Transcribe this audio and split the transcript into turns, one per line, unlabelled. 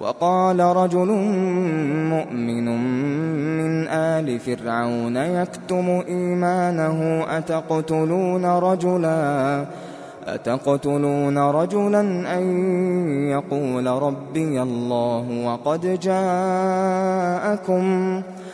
وقال رجل مؤمن من آل فرعون يكتم إيمانه أتقتلون رجلا أتقتلون رجلا أن يقول ربي الله وقد جاءكم